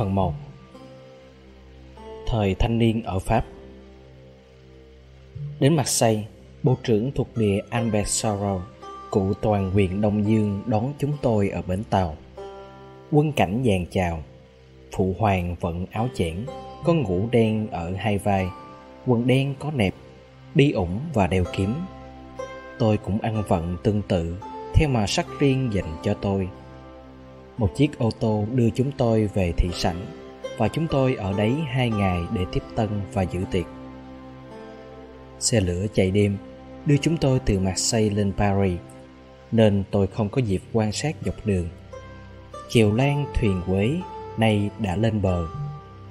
Phần 1 Thời thanh niên ở Pháp Đến Marseille, Bộ trưởng thuộc địa Albert Sorrow, cụ toàn quyền Đông Dương đón chúng tôi ở bến tàu. Quân cảnh dàn chào, phụ hoàng vận áo chẽn, có ngũ đen ở hai vai, quần đen có nẹp, đi ủng và đeo kiếm. Tôi cũng ăn vận tương tự, theo mà sắc riêng dành cho tôi. Một chiếc ô tô đưa chúng tôi về thị sảnh và chúng tôi ở đấy hai ngày để tiếp tân và giữ tiệc. Xe lửa chạy đêm đưa chúng tôi từ Marseille lên Paris, nên tôi không có dịp quan sát dọc đường. Kiều lan thuyền quế nay đã lên bờ.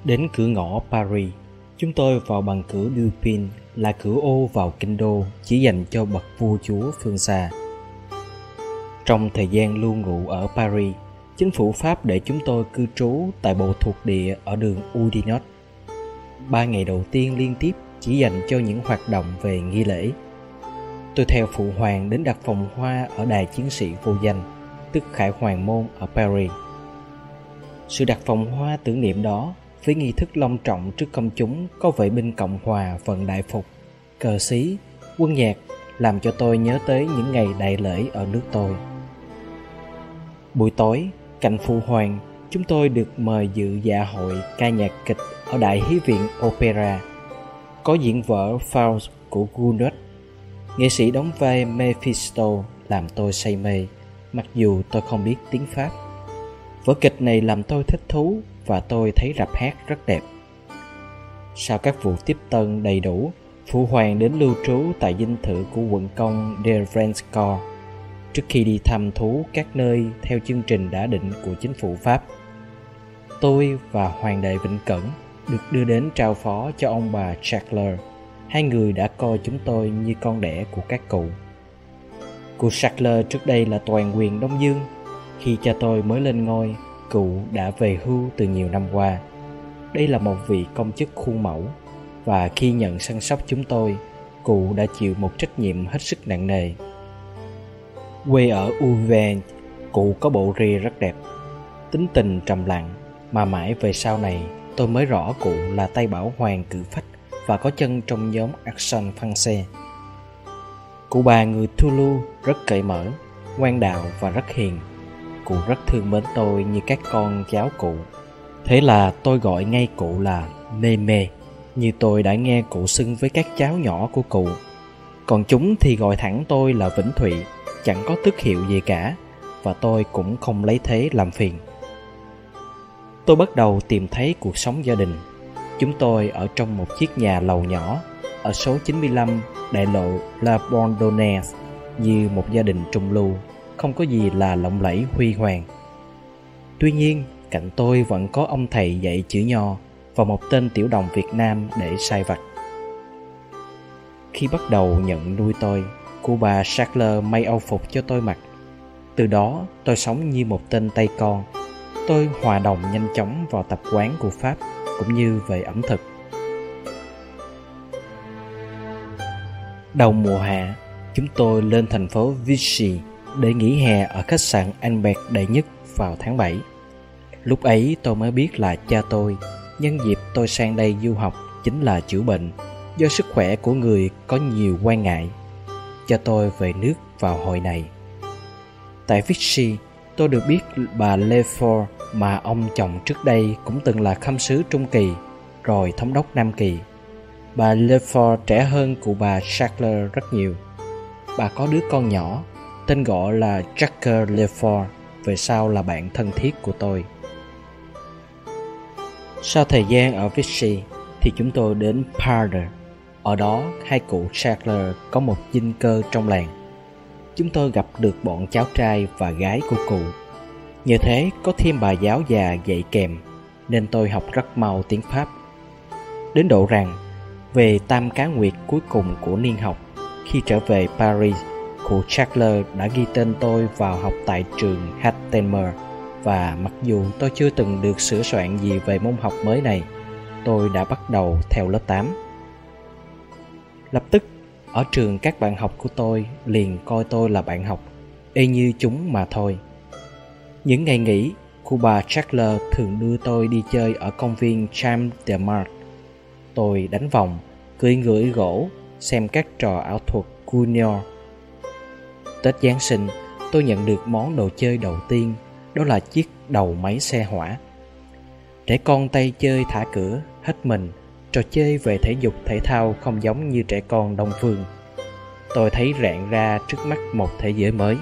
Đến cửa ngõ Paris, chúng tôi vào bằng cửa Dupin là cửa ô vào kinh đô chỉ dành cho bậc vua chúa phương xa. Trong thời gian lưu ngụ ở Paris, chính phủ Pháp để chúng tôi cư trú tại bộ thuộc địa ở đường Oudinot. Ba ngày đầu tiên liên tiếp chỉ dành cho những hoạt động về nghi lễ. Tôi theo phụ hoàng đến đặt phòng hoa ở đài chiến sĩ vô danh, tức Khải Hoàng Môn ở Paris. Sự đặt phòng hoa tưởng niệm đó với nghi thức long trọng trước công chúng có vệ binh Cộng Hòa vận đại phục, cờ xí, quân nhạc làm cho tôi nhớ tới những ngày đại lễ ở nước tôi. Buổi tối, cạnh phụ hoàng, chúng tôi được mời dự dạ hội ca nhạc kịch ở Đại Hí viện Opera. Có diễn vở Faust của Gounod. Nghệ sĩ đóng vai Mephisto làm tôi say mê, mặc dù tôi không biết tiếng Pháp. Vở kịch này làm tôi thích thú và tôi thấy rạp hát rất đẹp. Sau các vụ tiếp tân đầy đủ, Phụ hoàng đến lưu trú tại dinh thự của quận công de trước khi đi thăm thú các nơi theo chương trình đã định của chính phủ Pháp. Tôi và Hoàng đệ Vĩnh Cẩn được đưa đến trao phó cho ông bà Charles. Hai người đã coi chúng tôi như con đẻ của các cụ. Cụ Charles trước đây là toàn quyền Đông Dương. Khi cha tôi mới lên ngôi, cụ đã về hưu từ nhiều năm qua. Đây là một vị công chức khuôn mẫu và khi nhận săn sóc chúng tôi, cụ đã chịu một trách nhiệm hết sức nặng nề. Quê ở Uven, cụ có bộ ria rất đẹp, tính tình trầm lặng mà mãi về sau này tôi mới rõ cụ là tay bảo hoàng cử phách và có chân trong nhóm Action Français. Cụ bà người Thulu rất cởi mở, ngoan đạo và rất hiền. Cụ rất thương mến tôi như các con cháu cụ. Thế là tôi gọi ngay cụ là Mê Mê như tôi đã nghe cụ xưng với các cháu nhỏ của cụ. Còn chúng thì gọi thẳng tôi là Vĩnh Thụy, chẳng có tước hiệu gì cả, và tôi cũng không lấy thế làm phiền. Tôi bắt đầu tìm thấy cuộc sống gia đình. Chúng tôi ở trong một chiếc nhà lầu nhỏ ở số 95 đại lộ La Bondonnaise như một gia đình trung lưu, không có gì là lộng lẫy huy hoàng. Tuy nhiên, cạnh tôi vẫn có ông thầy dạy chữ nho và một tên tiểu đồng Việt Nam để sai vặt. Khi bắt đầu nhận nuôi tôi, cô bà Sackler may âu phục cho tôi mặc. Từ đó, tôi sống như một tên tay con. Tôi hòa đồng nhanh chóng vào tập quán của Pháp cũng như về ẩm thực. Đầu mùa hạ, chúng tôi lên thành phố Vichy để nghỉ hè ở khách sạn Albert đệ nhất vào tháng 7. Lúc ấy tôi mới biết là cha tôi nhân dịp tôi sang đây du học chính là chữa bệnh do sức khỏe của người có nhiều quan ngại cho tôi về nước vào hồi này. Tại Vichy, tôi được biết bà Lefort mà ông chồng trước đây cũng từng là khâm sứ Trung Kỳ, rồi thống đốc Nam Kỳ. Bà Lefort trẻ hơn cụ bà Sackler rất nhiều. Bà có đứa con nhỏ, tên gọi là Jacques Lefort, về sau là bạn thân thiết của tôi. Sau thời gian ở Vichy thì chúng tôi đến Parder. Ở đó, hai cụ Sackler có một dinh cơ trong làng. Chúng tôi gặp được bọn cháu trai và gái của cụ. Nhờ thế có thêm bà giáo già dạy kèm, nên tôi học rất mau tiếng Pháp. Đến độ rằng, về tam cá nguyệt cuối cùng của niên học, khi trở về Paris, cụ Sackler đã ghi tên tôi vào học tại trường Hattemer và mặc dù tôi chưa từng được sửa soạn gì về môn học mới này, tôi đã bắt đầu theo lớp 8. Lập tức, ở trường các bạn học của tôi liền coi tôi là bạn học. y như chúng mà thôi. Những ngày nghỉ, cô bà Charles thường đưa tôi đi chơi ở công viên Cham de Mark. Tôi đánh vòng, cưỡi ngưỡi gỗ, xem các trò ảo thuật Cuneo. Tết Giáng sinh, tôi nhận được món đồ chơi đầu tiên, đó là chiếc đầu máy xe hỏa. Trẻ con tay chơi thả cửa, hết mình, trò chơi về thể dục thể thao không giống như trẻ con đông phương. Tôi thấy rạng ra trước mắt một thế giới mới.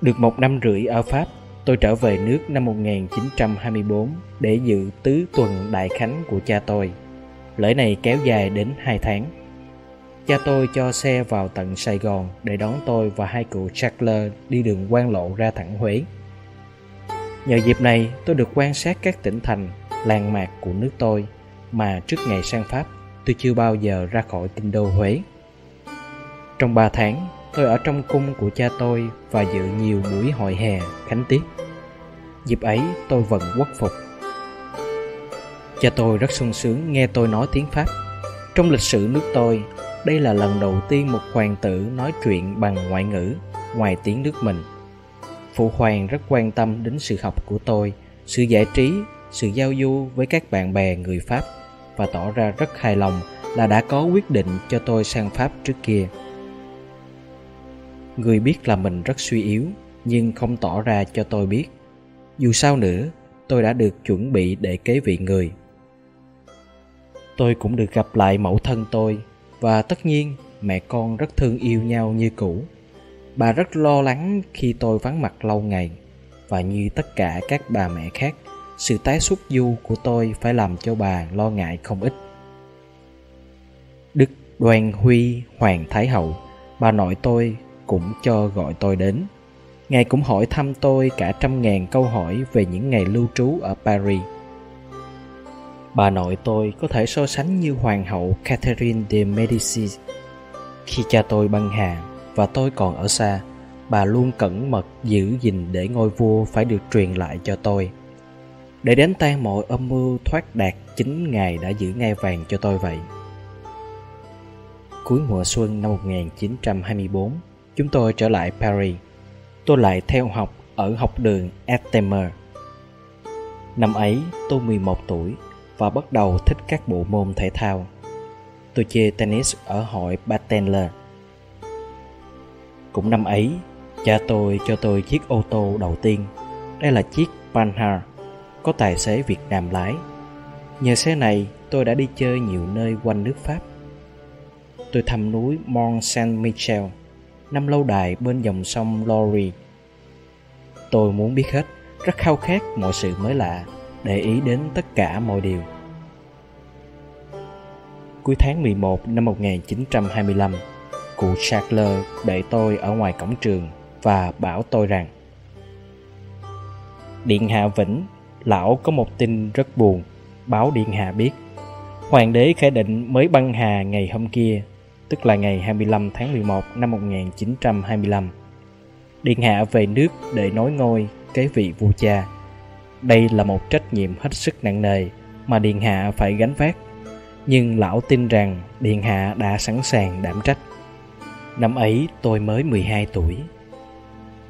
Được một năm rưỡi ở Pháp, tôi trở về nước năm 1924 để dự tứ tuần đại khánh của cha tôi. Lễ này kéo dài đến hai tháng. Cha tôi cho xe vào tận Sài Gòn để đón tôi và hai cụ Charles đi đường quan lộ ra thẳng Huế. Nhờ dịp này, tôi được quan sát các tỉnh thành, làng mạc của nước tôi mà trước ngày sang Pháp tôi chưa bao giờ ra khỏi kinh đô Huế. Trong ba tháng, tôi ở trong cung của cha tôi và dự nhiều buổi hội hè, khánh tiết. Dịp ấy tôi vẫn quốc phục. Cha tôi rất sung sướng nghe tôi nói tiếng Pháp. Trong lịch sử nước tôi, đây là lần đầu tiên một hoàng tử nói chuyện bằng ngoại ngữ ngoài tiếng nước mình. Phụ hoàng rất quan tâm đến sự học của tôi, sự giải trí, sự giao du với các bạn bè người Pháp và tỏ ra rất hài lòng là đã có quyết định cho tôi sang Pháp trước kia. Người biết là mình rất suy yếu nhưng không tỏ ra cho tôi biết. Dù sao nữa, tôi đã được chuẩn bị để kế vị người. Tôi cũng được gặp lại mẫu thân tôi và tất nhiên mẹ con rất thương yêu nhau như cũ. Bà rất lo lắng khi tôi vắng mặt lâu ngày và như tất cả các bà mẹ khác, sự tái xuất du của tôi phải làm cho bà lo ngại không ít. Đức Đoan Huy Hoàng Thái Hậu, bà nội tôi cũng cho gọi tôi đến. Ngài cũng hỏi thăm tôi cả trăm ngàn câu hỏi về những ngày lưu trú ở Paris. Bà nội tôi có thể so sánh như Hoàng hậu Catherine de Medici. Khi cha tôi băng hà và tôi còn ở xa, bà luôn cẩn mật giữ gìn để ngôi vua phải được truyền lại cho tôi. Để đánh tan mọi âm mưu thoát đạt chính Ngài đã giữ ngai vàng cho tôi vậy. Cuối mùa xuân năm 1924, chúng tôi trở lại Paris. Tôi lại theo học ở học đường Estemer. Năm ấy, tôi 11 tuổi và bắt đầu thích các bộ môn thể thao. Tôi chơi tennis ở hội Bartender. Cũng năm ấy, cha tôi cho tôi chiếc ô tô đầu tiên. Đây là chiếc Panhard, có tài xế Việt Nam lái. Nhờ xe này, tôi đã đi chơi nhiều nơi quanh nước Pháp. Tôi thăm núi Mont Saint-Michel, năm lâu đài bên dòng sông Lorry. Tôi muốn biết hết, rất khao khát mọi sự mới lạ, để ý đến tất cả mọi điều. Cuối tháng 11 năm 1925, cụ Charles đợi tôi ở ngoài cổng trường và bảo tôi rằng Điện Hạ Vĩnh, lão có một tin rất buồn, báo Điện Hạ biết. Hoàng đế Khải Định mới băng hà ngày hôm kia tức là ngày 25 tháng 11 năm 1925. Điện hạ về nước để nối ngôi kế vị vua cha. Đây là một trách nhiệm hết sức nặng nề mà Điện hạ phải gánh vác. Nhưng lão tin rằng Điện hạ đã sẵn sàng đảm trách. Năm ấy tôi mới 12 tuổi.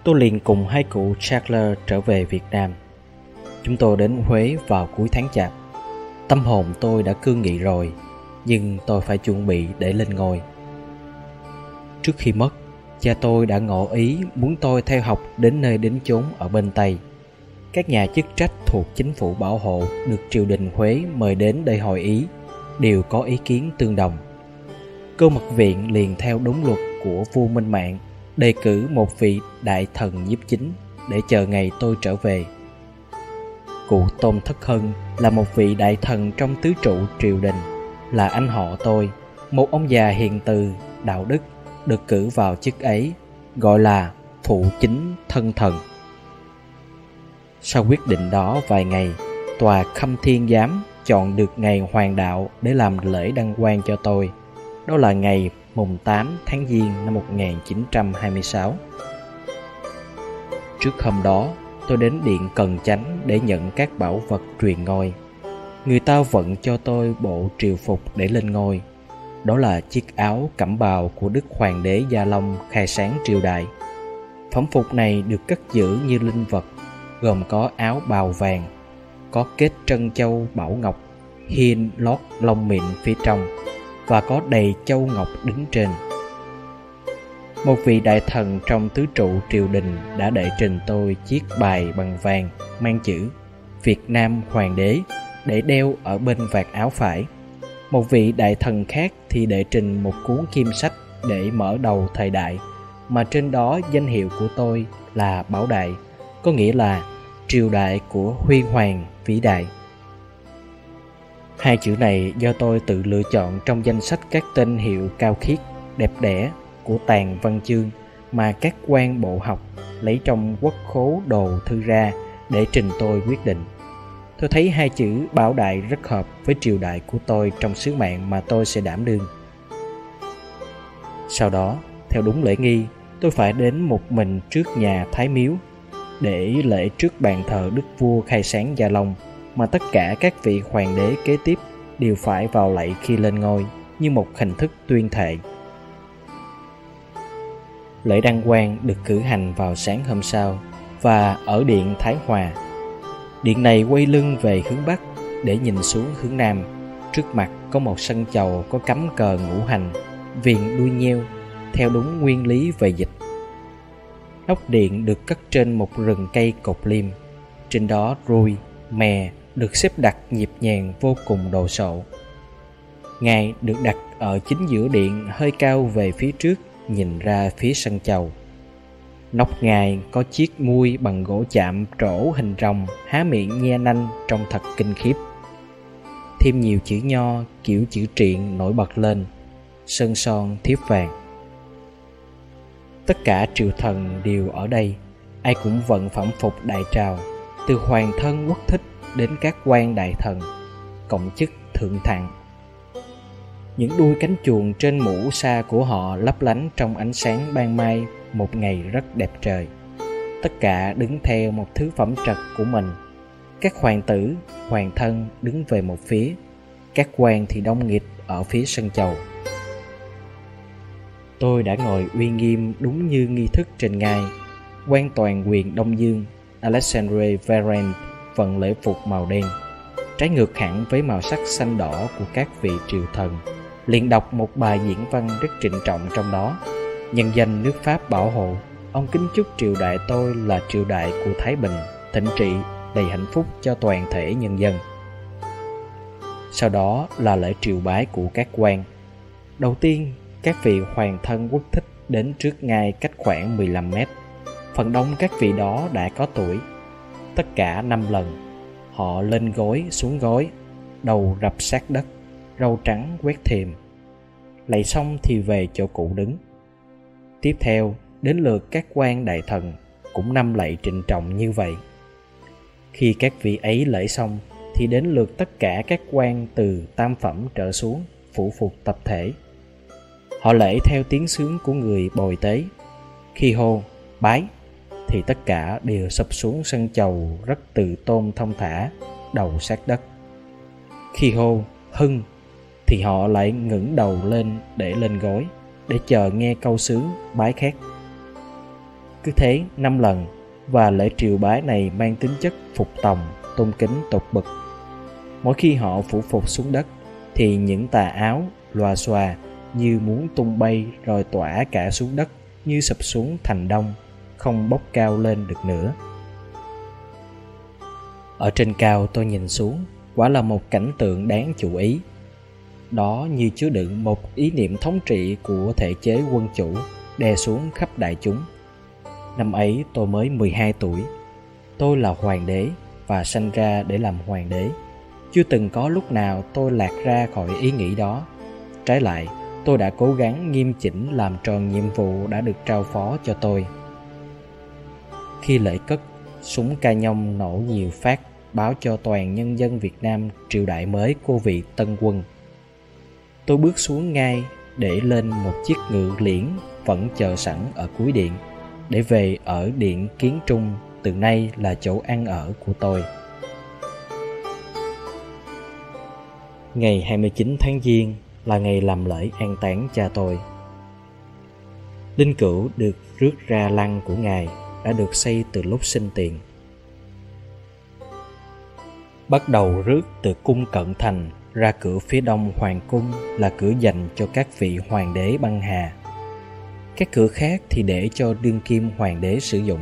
Tôi liền cùng hai cụ Charles trở về Việt Nam. Chúng tôi đến Huế vào cuối tháng chạp. Tâm hồn tôi đã cương nghị rồi nhưng tôi phải chuẩn bị để lên ngôi. Trước khi mất, cha tôi đã ngỏ ý muốn tôi theo học đến nơi đến chốn ở bên Tây. Các nhà chức trách thuộc chính phủ bảo hộ được triều đình Huế mời đến đây hội ý, đều có ý kiến tương đồng. Cơ mật viện liền theo đúng luật của vua Minh Mạng, đề cử một vị đại thần nhiếp chính để chờ ngày tôi trở về. Cụ Tôn Thất Hân là một vị đại thần trong tứ trụ triều đình là anh họ tôi, một ông già hiền từ, đạo đức, được cử vào chức ấy, gọi là phụ chính thân thần. Sau quyết định đó vài ngày, tòa khâm thiên giám chọn được ngày hoàng đạo để làm lễ đăng quang cho tôi. Đó là ngày mùng 8 tháng Giêng năm 1926. Trước hôm đó, tôi đến điện Cần Chánh để nhận các bảo vật truyền ngôi người ta vận cho tôi bộ triều phục để lên ngôi Đó là chiếc áo cẩm bào của Đức Hoàng đế Gia Long khai sáng triều đại. Phẩm phục này được cất giữ như linh vật, gồm có áo bào vàng, có kết trân châu bảo ngọc, hiên lót lông mịn phía trong và có đầy châu ngọc đứng trên. Một vị đại thần trong tứ trụ triều đình đã đệ trình tôi chiếc bài bằng vàng mang chữ Việt Nam Hoàng đế để đeo ở bên vạt áo phải. Một vị đại thần khác thì đệ trình một cuốn kim sách để mở đầu thời đại mà trên đó danh hiệu của tôi là Bảo Đại, có nghĩa là triều đại của huy hoàng vĩ đại. Hai chữ này do tôi tự lựa chọn trong danh sách các tên hiệu cao khiết, đẹp đẽ của tàn văn chương mà các quan bộ học lấy trong quốc khố đồ thư ra để trình tôi quyết định. Tôi thấy hai chữ bảo đại rất hợp với triều đại của tôi trong sứ mạng mà tôi sẽ đảm đương. Sau đó, theo đúng lễ nghi, tôi phải đến một mình trước nhà Thái Miếu để lễ trước bàn thờ Đức Vua khai sáng Gia Long mà tất cả các vị hoàng đế kế tiếp đều phải vào lạy khi lên ngôi như một hình thức tuyên thệ. Lễ đăng quang được cử hành vào sáng hôm sau và ở điện Thái Hòa. Điện này quay lưng về hướng Bắc để nhìn xuống hướng Nam. Trước mặt có một sân chầu có cắm cờ ngũ hành, viền đuôi nheo, theo đúng nguyên lý về dịch. Nóc điện được cất trên một rừng cây cột liêm. Trên đó rui, mè được xếp đặt nhịp nhàng vô cùng đồ sộ. Ngài được đặt ở chính giữa điện hơi cao về phía trước nhìn ra phía sân chầu. Nóc ngài có chiếc muôi bằng gỗ chạm trổ hình rồng há miệng nhe nanh trông thật kinh khiếp. Thêm nhiều chữ nho kiểu chữ triện nổi bật lên, sơn son thiếp vàng. Tất cả triều thần đều ở đây, ai cũng vận phẩm phục đại trào, từ hoàng thân quốc thích đến các quan đại thần, cộng chức thượng thặng những đuôi cánh chuồng trên mũ xa của họ lấp lánh trong ánh sáng ban mai, một ngày rất đẹp trời. Tất cả đứng theo một thứ phẩm trật của mình. Các hoàng tử, hoàng thân đứng về một phía. Các quan thì đông nghịt ở phía sân chầu. Tôi đã ngồi uy nghiêm đúng như nghi thức trên ngai, quan toàn quyền đông dương, alexandre varane vận lễ phục màu đen. Trái ngược hẳn với màu sắc xanh đỏ của các vị triều thần liền đọc một bài diễn văn rất trịnh trọng trong đó. Nhân danh nước pháp bảo hộ, ông kính chúc triều đại tôi là triều đại của thái bình, thịnh trị, đầy hạnh phúc cho toàn thể nhân dân. Sau đó là lễ triều bái của các quan. Đầu tiên, các vị hoàng thân quốc thích đến trước ngai cách khoảng 15 mét. Phần đông các vị đó đã có tuổi. Tất cả năm lần, họ lên gối, xuống gối, đầu rập sát đất râu trắng quét thềm. Lạy xong thì về chỗ cũ đứng. Tiếp theo, đến lượt các quan đại thần cũng năm lạy trịnh trọng như vậy. Khi các vị ấy lễ xong thì đến lượt tất cả các quan từ tam phẩm trở xuống, phủ phục tập thể. Họ lễ theo tiếng sướng của người bồi tế. Khi hô, bái! thì tất cả đều sập xuống sân chầu rất từ tôn thông thả, đầu sát đất. Khi hô, hưng! Thì họ lại ngẩng đầu lên để lên gối, để chờ nghe câu sứ bái khác cứ thế năm lần, và lễ triều bái này mang tính chất phục tòng, tôn kính tột bậc. Mỗi khi họ phủ phục xuống đất, thì những tà áo loà xòa như muốn tung bay rồi tỏa cả xuống đất như sập xuống thành đông, không bốc cao lên được nữa. Ở trên cao tôi nhìn xuống, quả là một cảnh tượng đáng chú ý đó như chứa đựng một ý niệm thống trị của thể chế quân chủ đè xuống khắp đại chúng. Năm ấy tôi mới 12 tuổi. Tôi là hoàng đế và sanh ra để làm hoàng đế. Chưa từng có lúc nào tôi lạc ra khỏi ý nghĩ đó. Trái lại, tôi đã cố gắng nghiêm chỉnh làm tròn nhiệm vụ đã được trao phó cho tôi. Khi lễ cất, súng ca nhông nổ nhiều phát báo cho toàn nhân dân Việt Nam triều đại mới của vị Tân Quân tôi bước xuống ngay để lên một chiếc ngự liễn vẫn chờ sẵn ở cuối điện. Để về ở điện kiến trung, từ nay là chỗ ăn ở của tôi. Ngày 29 tháng Giêng là ngày làm lễ an táng cha tôi. Linh cữu được rước ra lăng của ngài đã được xây từ lúc sinh tiền. Bắt đầu rước từ cung cận thành ra cửa phía đông hoàng cung là cửa dành cho các vị hoàng đế băng hà. Các cửa khác thì để cho đương kim hoàng đế sử dụng.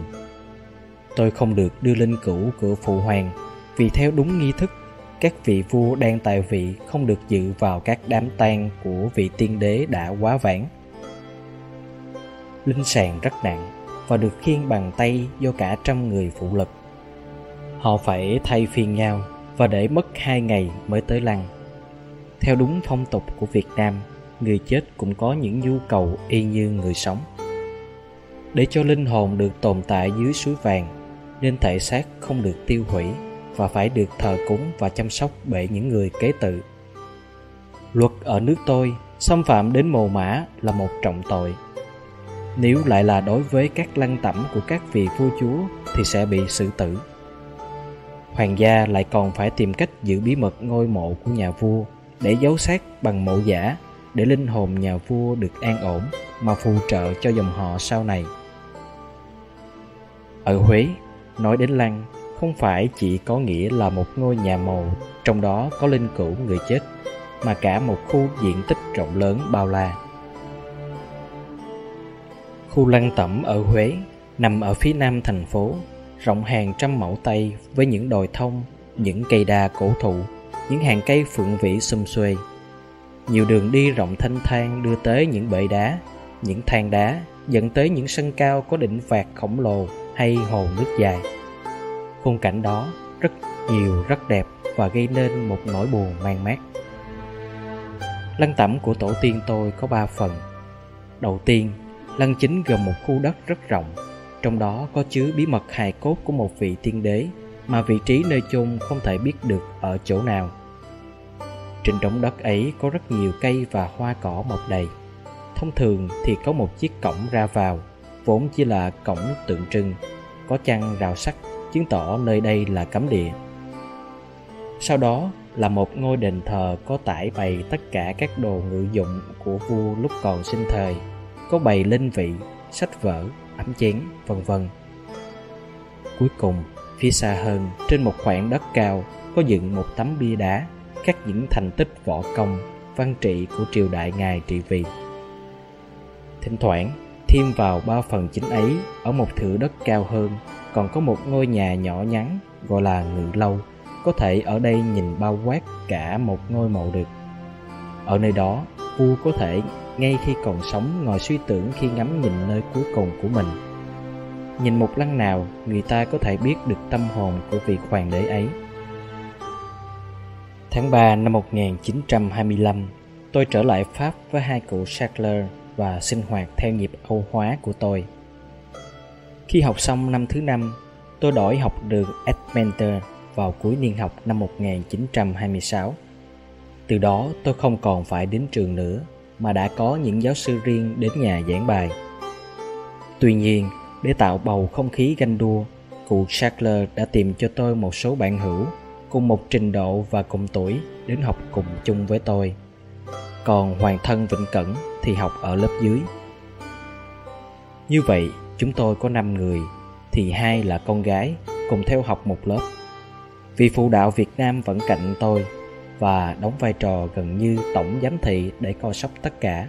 Tôi không được đưa linh cữu cửa phụ hoàng, vì theo đúng nghi thức, các vị vua đang tại vị không được dự vào các đám tang của vị tiên đế đã quá vãng. Linh sàng rất nặng và được khiêng bằng tay do cả trăm người phụ lực họ phải thay phiên nhau và để mất hai ngày mới tới lăng theo đúng phong tục của việt nam, người chết cũng có những nhu cầu y như người sống. Để cho linh hồn được tồn tại dưới suối vàng, nên thể xác không được tiêu hủy và phải được thờ cúng và chăm sóc bởi những người kế tự. Luật ở nước tôi xâm phạm đến mồ mã là một trọng tội. Nếu lại là đối với các lăng tẩm của các vị vua chúa thì sẽ bị xử tử. Hoàng gia lại còn phải tìm cách giữ bí mật ngôi mộ của nhà vua để giấu xác bằng mộ giả, để linh hồn nhà vua được an ổn, mà phù trợ cho dòng họ sau này. Ở huế, nói đến lăng, không phải chỉ có nghĩa là một ngôi nhà mồ trong đó có linh cữu người chết, mà cả một khu diện tích rộng lớn bao la. Khu lăng tẩm ở huế nằm ở phía nam thành phố, rộng hàng trăm mẫu tây với những đồi thông, những cây đa cổ thụ những hàng cây phượng vĩ xum xuê. Nhiều đường đi rộng thanh thang đưa tới những bệ đá, những thang đá, dẫn tới những sân cao có đỉnh vạt khổng lồ hay hồ nước dài. Khung cảnh đó rất nhiều, rất đẹp và gây nên một nỗi buồn mang mát. Lăng tẩm của tổ tiên tôi có ba phần. Đầu tiên, lăng chính gồm một khu đất rất rộng, trong đó có chứa bí mật hài cốt của một vị tiên đế mà vị trí nơi chôn không thể biết được ở chỗ nào. Trên đống đất ấy có rất nhiều cây và hoa cỏ mọc đầy. Thông thường thì có một chiếc cổng ra vào, vốn chỉ là cổng tượng trưng, có chăn rào sắt chứng tỏ nơi đây là cấm địa. Sau đó là một ngôi đền thờ có tải bày tất cả các đồ ngự dụng của vua lúc còn sinh thời, có bày linh vị, sách vở, ấm chén, vân vân. Cuối cùng phía xa hơn, trên một khoảng đất cao, có dựng một tấm bia đá, khắc những thành tích võ công, văn trị của triều đại ngài trị vì. Thỉnh thoảng, thêm vào ba phần chính ấy, ở một thửa đất cao hơn, còn có một ngôi nhà nhỏ nhắn, gọi là ngự lâu, có thể ở đây nhìn bao quát cả một ngôi mộ được. Ở nơi đó vua có thể, ngay khi còn sống, ngồi suy tưởng khi ngắm nhìn nơi cuối cùng của mình nhìn một lăng nào người ta có thể biết được tâm hồn của vị hoàng đế ấy Tháng 3 năm 1925, tôi trở lại Pháp với hai cụ Sackler và sinh hoạt theo nhịp Âu hóa của tôi. Khi học xong năm thứ năm, tôi đổi học đường Edmonton vào cuối niên học năm 1926. Từ đó tôi không còn phải đến trường nữa mà đã có những giáo sư riêng đến nhà giảng bài. Tuy nhiên, để tạo bầu không khí ganh đua, cụ Sackler đã tìm cho tôi một số bạn hữu cùng một trình độ và cùng tuổi đến học cùng chung với tôi. Còn Hoàng thân Vĩnh Cẩn thì học ở lớp dưới. Như vậy, chúng tôi có 5 người, thì hai là con gái cùng theo học một lớp. Vì phụ đạo Việt Nam vẫn cạnh tôi và đóng vai trò gần như tổng giám thị để coi sóc tất cả.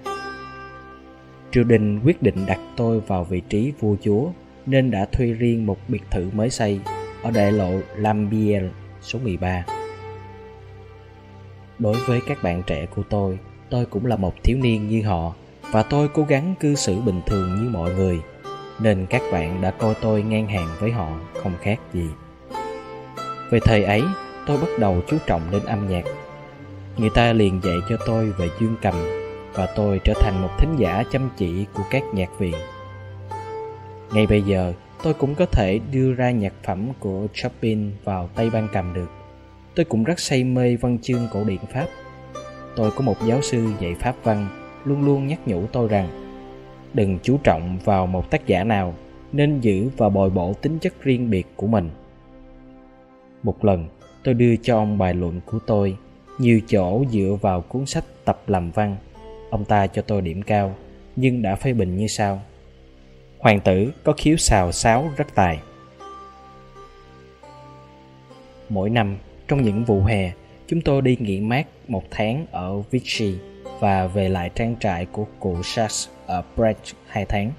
Triều đình quyết định đặt tôi vào vị trí vua chúa nên đã thuê riêng một biệt thự mới xây ở đại lộ Lambiel số 13. Đối với các bạn trẻ của tôi, tôi cũng là một thiếu niên như họ và tôi cố gắng cư xử bình thường như mọi người nên các bạn đã coi tôi ngang hàng với họ không khác gì. Về thời ấy, tôi bắt đầu chú trọng đến âm nhạc. Người ta liền dạy cho tôi về dương cầm và tôi trở thành một thính giả chăm chỉ của các nhạc viện. Ngay bây giờ, tôi cũng có thể đưa ra nhạc phẩm của Chopin vào tay ban cầm được. Tôi cũng rất say mê văn chương cổ điển Pháp. Tôi có một giáo sư dạy Pháp văn luôn luôn nhắc nhủ tôi rằng đừng chú trọng vào một tác giả nào nên giữ và bồi bổ tính chất riêng biệt của mình. Một lần, tôi đưa cho ông bài luận của tôi nhiều chỗ dựa vào cuốn sách tập làm văn. Ông ta cho tôi điểm cao, nhưng đã phê bình như sau. Hoàng tử có khiếu xào sáo rất tài. Mỗi năm, trong những vụ hè, chúng tôi đi nghỉ mát một tháng ở Vichy và về lại trang trại của cụ Sachs ở Brecht hai tháng.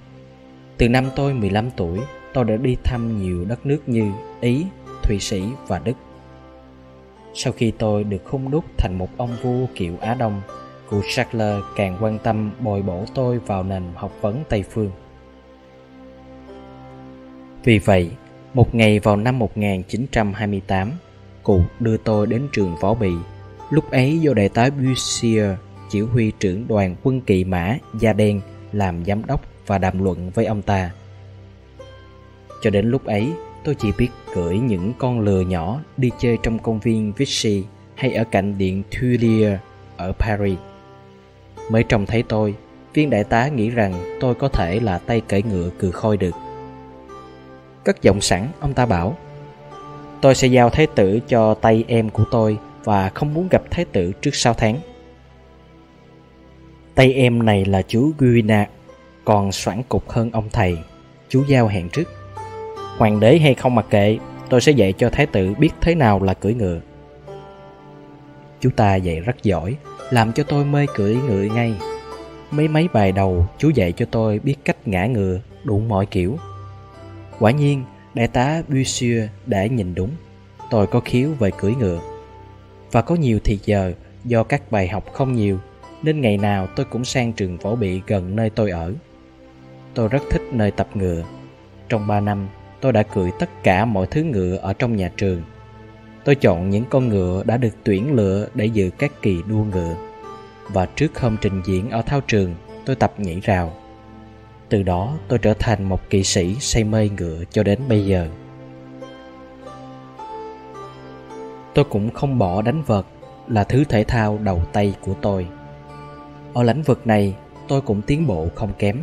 Từ năm tôi 15 tuổi, tôi đã đi thăm nhiều đất nước như Ý, Thụy Sĩ và Đức. Sau khi tôi được khung đúc thành một ông vua kiểu Á Đông, cụ Charles càng quan tâm bồi bổ tôi vào nền học vấn Tây Phương. Vì vậy, một ngày vào năm 1928, cụ đưa tôi đến trường võ bị. Lúc ấy do đại tá Bussier, chỉ huy trưởng đoàn quân kỵ mã Da Đen làm giám đốc và đàm luận với ông ta. Cho đến lúc ấy, tôi chỉ biết cưỡi những con lừa nhỏ đi chơi trong công viên Vichy hay ở cạnh điện Tuileries ở Paris. Mới trông thấy tôi, viên đại tá nghĩ rằng tôi có thể là tay cởi ngựa cừ khôi được. Cất giọng sẵn, ông ta bảo Tôi sẽ giao thái tử cho tay em của tôi và không muốn gặp thái tử trước 6 tháng. Tay em này là chú Guina, còn soãn cục hơn ông thầy. Chú giao hẹn trước. Hoàng đế hay không mặc kệ, tôi sẽ dạy cho thái tử biết thế nào là cưỡi ngựa. Chú ta dạy rất giỏi, làm cho tôi mê cưỡi ngựa ngay. Mấy mấy bài đầu chú dạy cho tôi biết cách ngã ngựa đủ mọi kiểu. Quả nhiên, đại tá Bussier đã nhìn đúng. Tôi có khiếu về cưỡi ngựa. Và có nhiều thì giờ do các bài học không nhiều nên ngày nào tôi cũng sang trường võ bị gần nơi tôi ở. Tôi rất thích nơi tập ngựa. Trong 3 năm, tôi đã cưỡi tất cả mọi thứ ngựa ở trong nhà trường. Tôi chọn những con ngựa đã được tuyển lựa để dự các kỳ đua ngựa. Và trước hôm trình diễn ở thao trường, tôi tập nhảy rào. Từ đó tôi trở thành một kỵ sĩ say mê ngựa cho đến bây giờ. Tôi cũng không bỏ đánh vợt là thứ thể thao đầu tay của tôi. Ở lĩnh vực này, tôi cũng tiến bộ không kém.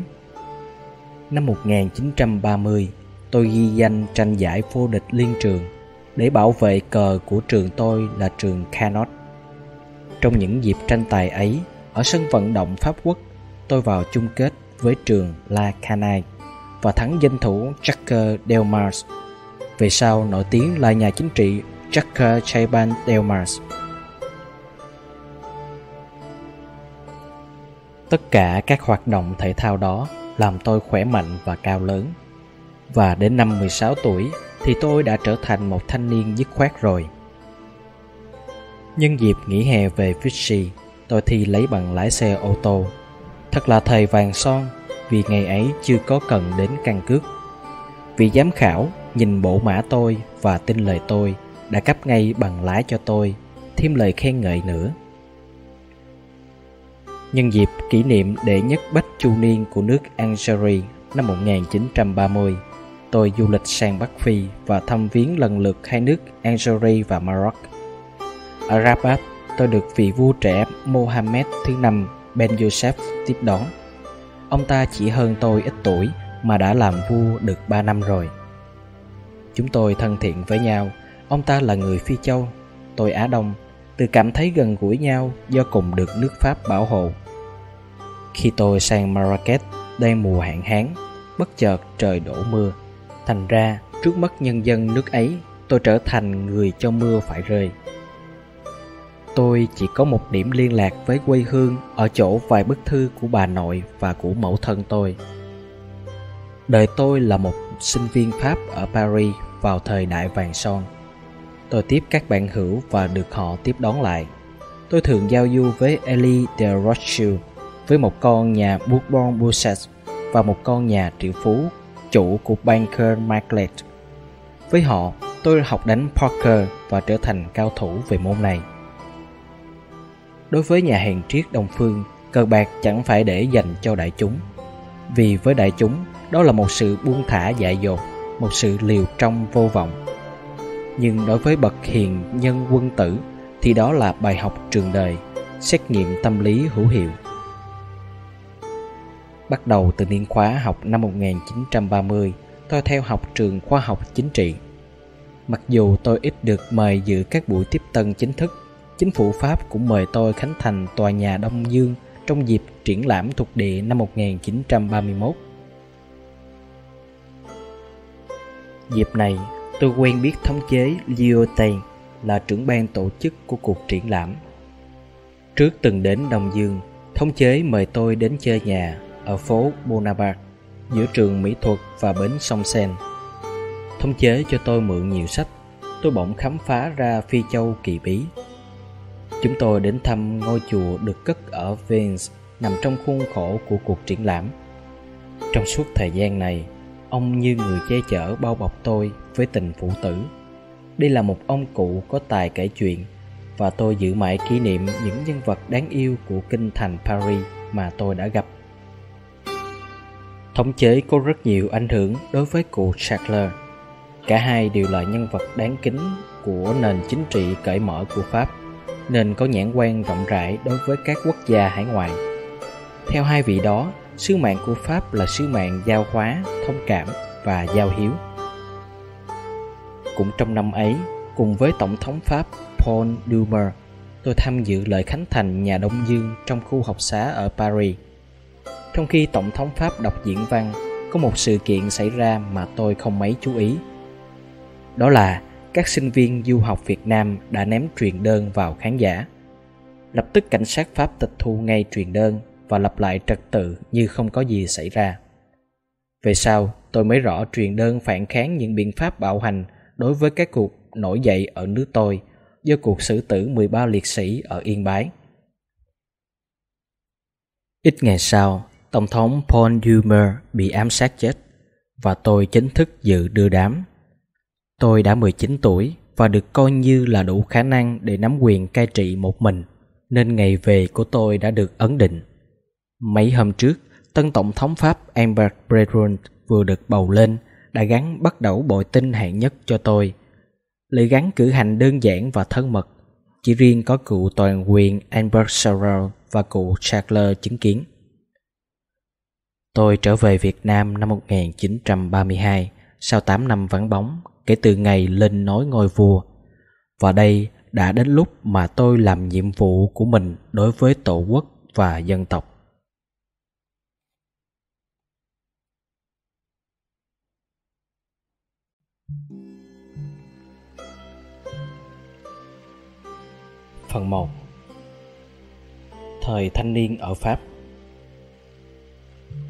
Năm 1930, tôi ghi danh tranh giải vô địch liên trường để bảo vệ cờ của trường tôi là trường Canot. Trong những dịp tranh tài ấy, ở sân vận động Pháp Quốc, tôi vào chung kết với trường La Canai và thắng danh thủ Jacques Delmars. Về sau nổi tiếng là nhà chính trị Jacques Chaban Delmars. Tất cả các hoạt động thể thao đó làm tôi khỏe mạnh và cao lớn. Và đến năm 16 tuổi thì tôi đã trở thành một thanh niên dứt khoát rồi. Nhân dịp nghỉ hè về Vichy, tôi thi lấy bằng lái xe ô tô. Thật là thời vàng son vì ngày ấy chưa có cần đến căn cước. Vị giám khảo nhìn bộ mã tôi và tin lời tôi đã cấp ngay bằng lái cho tôi, thêm lời khen ngợi nữa. Nhân dịp kỷ niệm đệ nhất bách chu niên của nước Algeria năm 1930, tôi du lịch sang Bắc Phi và thăm viếng lần lượt hai nước Algeria và Maroc. Ở Rabat, tôi được vị vua trẻ Mohammed thứ năm Ben Youssef tiếp đón. Ông ta chỉ hơn tôi ít tuổi mà đã làm vua được 3 năm rồi. Chúng tôi thân thiện với nhau, ông ta là người Phi Châu, tôi Á Đông, từ cảm thấy gần gũi nhau do cùng được nước Pháp bảo hộ. Khi tôi sang Marrakech đang mùa hạn hán, bất chợt trời đổ mưa. Thành ra, trước mắt nhân dân nước ấy, tôi trở thành người cho mưa phải rơi. Tôi chỉ có một điểm liên lạc với quê hương ở chỗ vài bức thư của bà nội và của mẫu thân tôi. Đời tôi là một sinh viên Pháp ở Paris vào thời đại vàng son. Tôi tiếp các bạn hữu và được họ tiếp đón lại. Tôi thường giao du với Elie de Rothschild, với một con nhà Bourbon Busset và một con nhà triệu phú, chủ của Banker Marklet. Với họ, tôi học đánh poker và trở thành cao thủ về môn này. Đối với nhà hàng triết Đông Phương, cờ bạc chẳng phải để dành cho đại chúng. Vì với đại chúng, đó là một sự buông thả dại dột, một sự liều trong vô vọng. Nhưng đối với bậc hiền nhân quân tử thì đó là bài học trường đời, xét nghiệm tâm lý hữu hiệu. Bắt đầu từ niên khóa học năm 1930, tôi theo học trường khoa học chính trị. Mặc dù tôi ít được mời dự các buổi tiếp tân chính thức, chính phủ Pháp cũng mời tôi khánh thành tòa nhà Đông Dương trong dịp triển lãm thuộc địa năm 1931. Dịp này, tôi quen biết thống chế Leo là trưởng ban tổ chức của cuộc triển lãm. Trước từng đến Đông Dương, thống chế mời tôi đến chơi nhà ở phố Bonaparte giữa trường mỹ thuật và bến sông Sen. Thông chế cho tôi mượn nhiều sách, tôi bỗng khám phá ra Phi Châu kỳ bí. Chúng tôi đến thăm ngôi chùa được cất ở Vins nằm trong khuôn khổ của cuộc triển lãm. Trong suốt thời gian này, ông như người che chở bao bọc tôi với tình phụ tử. Đây là một ông cụ có tài kể chuyện và tôi giữ mãi kỷ niệm những nhân vật đáng yêu của kinh thành Paris mà tôi đã gặp. Thống chế có rất nhiều ảnh hưởng đối với cụ Charles. Cả hai đều là nhân vật đáng kính của nền chính trị cởi mở của Pháp, nên có nhãn quan rộng rãi đối với các quốc gia hải ngoại. Theo hai vị đó, sứ mạng của Pháp là sứ mạng giao hóa, thông cảm và giao hiếu. Cũng trong năm ấy, cùng với Tổng thống Pháp Paul Doumer, tôi tham dự lễ khánh thành nhà Đông Dương trong khu học xá ở Paris. Trong khi Tổng thống Pháp đọc diễn văn, có một sự kiện xảy ra mà tôi không mấy chú ý. Đó là các sinh viên du học Việt Nam đã ném truyền đơn vào khán giả. Lập tức cảnh sát Pháp tịch thu ngay truyền đơn và lập lại trật tự như không có gì xảy ra. Về sau, tôi mới rõ truyền đơn phản kháng những biện pháp bạo hành đối với các cuộc nổi dậy ở nước tôi do cuộc xử tử 13 liệt sĩ ở Yên Bái. Ít ngày sau, Tổng thống Paul Dumer bị ám sát chết và tôi chính thức dự đưa đám. Tôi đã 19 tuổi và được coi như là đủ khả năng để nắm quyền cai trị một mình, nên ngày về của tôi đã được ấn định. Mấy hôm trước, tân tổng thống Pháp Albert Breton vừa được bầu lên đã gắn bắt đầu bội tinh hạng nhất cho tôi. Lễ gắn cử hành đơn giản và thân mật, chỉ riêng có cựu toàn quyền Albert Sorrell và cụ Charles chứng kiến. Tôi trở về Việt Nam năm 1932 sau 8 năm vắng bóng, kể từ ngày lên nối ngôi vua. Và đây đã đến lúc mà tôi làm nhiệm vụ của mình đối với tổ quốc và dân tộc. Phần 1 Thời thanh niên ở Pháp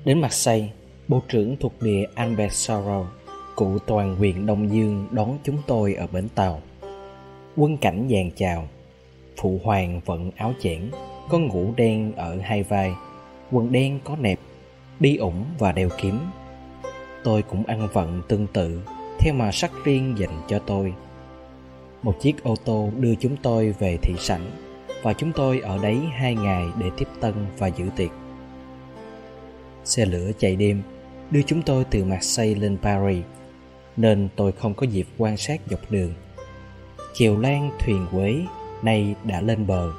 Đến Marseille, Bộ trưởng thuộc địa Albert Sorrow, cụ toàn quyền Đông Dương đón chúng tôi ở bến tàu. Quân cảnh dàn chào, phụ hoàng vận áo chẽn, có ngũ đen ở hai vai, quần đen có nẹp, đi ủng và đeo kiếm. Tôi cũng ăn vận tương tự, theo mà sắc riêng dành cho tôi. Một chiếc ô tô đưa chúng tôi về thị sảnh và chúng tôi ở đấy hai ngày để tiếp tân và giữ tiệc. Xe lửa chạy đêm đưa chúng tôi từ Marseille lên Paris, nên tôi không có dịp quan sát dọc đường. Chèo lan thuyền quế nay đã lên bờ.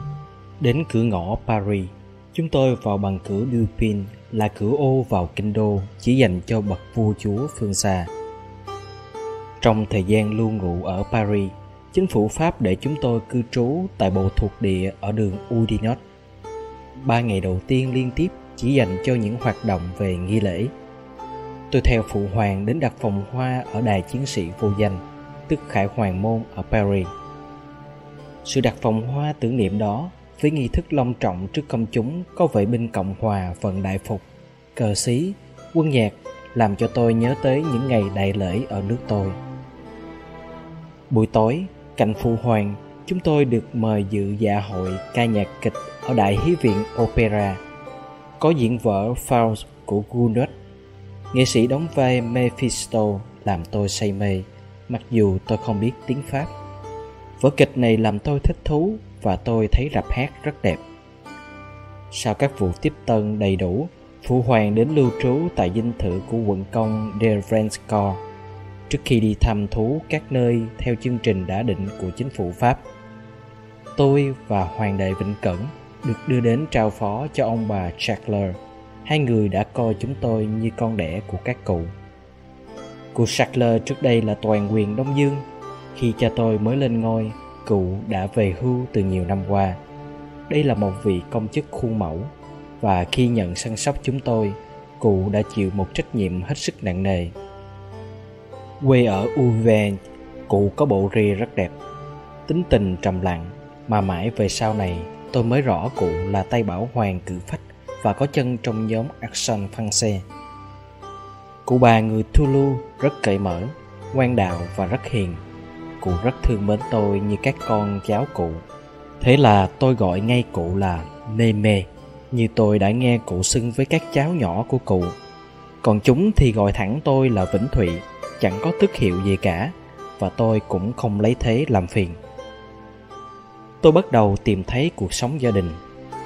Đến cửa ngõ Paris, chúng tôi vào bằng cửa Dupin là cửa ô vào kinh đô chỉ dành cho bậc vua chúa phương xa. Trong thời gian lưu ngụ ở Paris, chính phủ Pháp để chúng tôi cư trú tại bộ thuộc địa ở đường Udinot. Ba ngày đầu tiên liên tiếp chỉ dành cho những hoạt động về nghi lễ. Tôi theo phụ hoàng đến đặt vòng hoa ở đài chiến sĩ vô danh, tức Khải Hoàng Môn ở Paris. Sự đặt vòng hoa tưởng niệm đó với nghi thức long trọng trước công chúng có vệ binh Cộng Hòa vận đại phục, cờ xí, quân nhạc làm cho tôi nhớ tới những ngày đại lễ ở nước tôi. Buổi tối, cạnh phụ hoàng, chúng tôi được mời dự dạ hội ca nhạc kịch ở Đại Hí viện Opera có diễn vở Faust của Gounod. Nghệ sĩ đóng vai Mephisto làm tôi say mê, mặc dù tôi không biết tiếng Pháp. Vở kịch này làm tôi thích thú và tôi thấy rạp hát rất đẹp. Sau các vụ tiếp tân đầy đủ, Phụ hoàng đến lưu trú tại dinh thự của quận công de trước khi đi thăm thú các nơi theo chương trình đã định của chính phủ Pháp. Tôi và Hoàng đệ Vĩnh Cẩn được đưa đến trao phó cho ông bà Shackler. Hai người đã coi chúng tôi như con đẻ của các cụ. Cụ Shackler trước đây là toàn quyền Đông Dương. Khi cha tôi mới lên ngôi, Cụ đã về hưu từ nhiều năm qua. Đây là một vị công chức khuôn mẫu và khi nhận săn sóc chúng tôi, cụ đã chịu một trách nhiệm hết sức nặng nề. Quê ở Uven, cụ có bộ ria rất đẹp, tính tình trầm lặng mà mãi về sau này tôi mới rõ cụ là tay bảo hoàng cự phách và có chân trong nhóm Action Fanse. Cụ bà người Thulu rất cởi mở, ngoan đạo và rất hiền. Cụ rất thương mến tôi như các con cháu cụ. Thế là tôi gọi ngay cụ là neme Mê, như tôi đã nghe cụ xưng với các cháu nhỏ của cụ. Còn chúng thì gọi thẳng tôi là Vĩnh Thụy, chẳng có tước hiệu gì cả, và tôi cũng không lấy thế làm phiền. Tôi bắt đầu tìm thấy cuộc sống gia đình.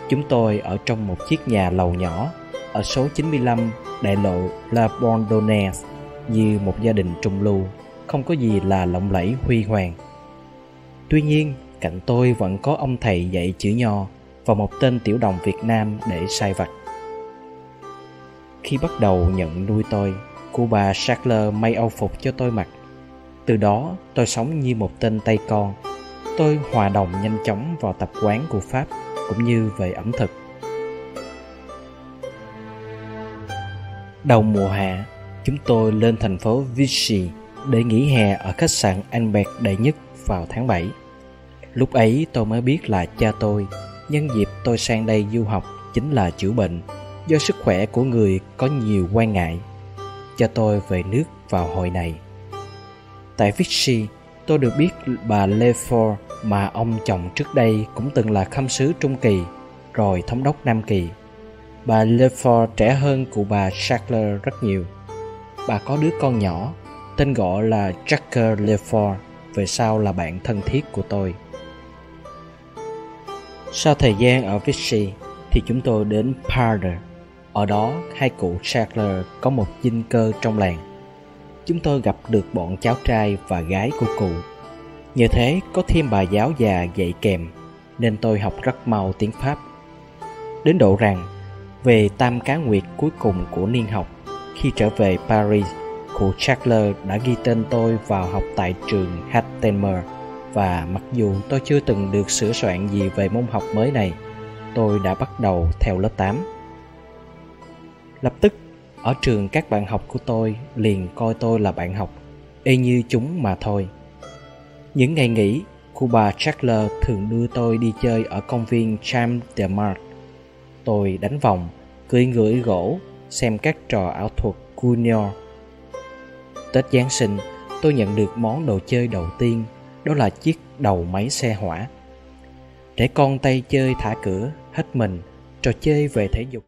Chúng tôi ở trong một chiếc nhà lầu nhỏ ở số 95 đại lộ La Bondonnaise như một gia đình trung lưu, không có gì là lộng lẫy huy hoàng. Tuy nhiên, cạnh tôi vẫn có ông thầy dạy chữ nho và một tên tiểu đồng Việt Nam để sai vặt. Khi bắt đầu nhận nuôi tôi, cô bà Sackler may âu phục cho tôi mặc. Từ đó, tôi sống như một tên Tây con. Tôi hòa đồng nhanh chóng vào tập quán của Pháp cũng như về ẩm thực. Đầu mùa hạ, chúng tôi lên thành phố Vichy để nghỉ hè ở khách sạn Albert đệ nhất vào tháng 7. Lúc ấy tôi mới biết là cha tôi, nhân dịp tôi sang đây du học chính là chữa bệnh, do sức khỏe của người có nhiều quan ngại. Cha tôi về nước vào hồi này. Tại Vichy, tôi được biết bà Lefort mà ông chồng trước đây cũng từng là khâm sứ Trung Kỳ, rồi thống đốc Nam Kỳ. Bà Lefort trẻ hơn cụ bà Shackler rất nhiều. Bà có đứa con nhỏ, tên gọi là Jacker Lefort, về sau là bạn thân thiết của tôi. Sau thời gian ở Vichy thì chúng tôi đến Parder. Ở đó, hai cụ Shackler có một dinh cơ trong làng. Chúng tôi gặp được bọn cháu trai và gái của cụ. Nhờ thế có thêm bà giáo già dạy kèm, nên tôi học rất mau tiếng Pháp. Đến độ rằng, về tam cá nguyệt cuối cùng của niên học, khi trở về Paris, cụ Charles đã ghi tên tôi vào học tại trường Hattemer và mặc dù tôi chưa từng được sửa soạn gì về môn học mới này, tôi đã bắt đầu theo lớp 8. Lập tức, ở trường các bạn học của tôi liền coi tôi là bạn học, y như chúng mà thôi. Những ngày nghỉ, cô bà Charles thường đưa tôi đi chơi ở công viên Champ de Mart. Tôi đánh vòng, cưỡi ngưỡi gỗ, xem các trò ảo thuật Cuneo. Tết Giáng sinh, tôi nhận được món đồ chơi đầu tiên đó là chiếc đầu máy xe hỏa. Trẻ con tay chơi thả cửa, hết mình, trò chơi về thể dục.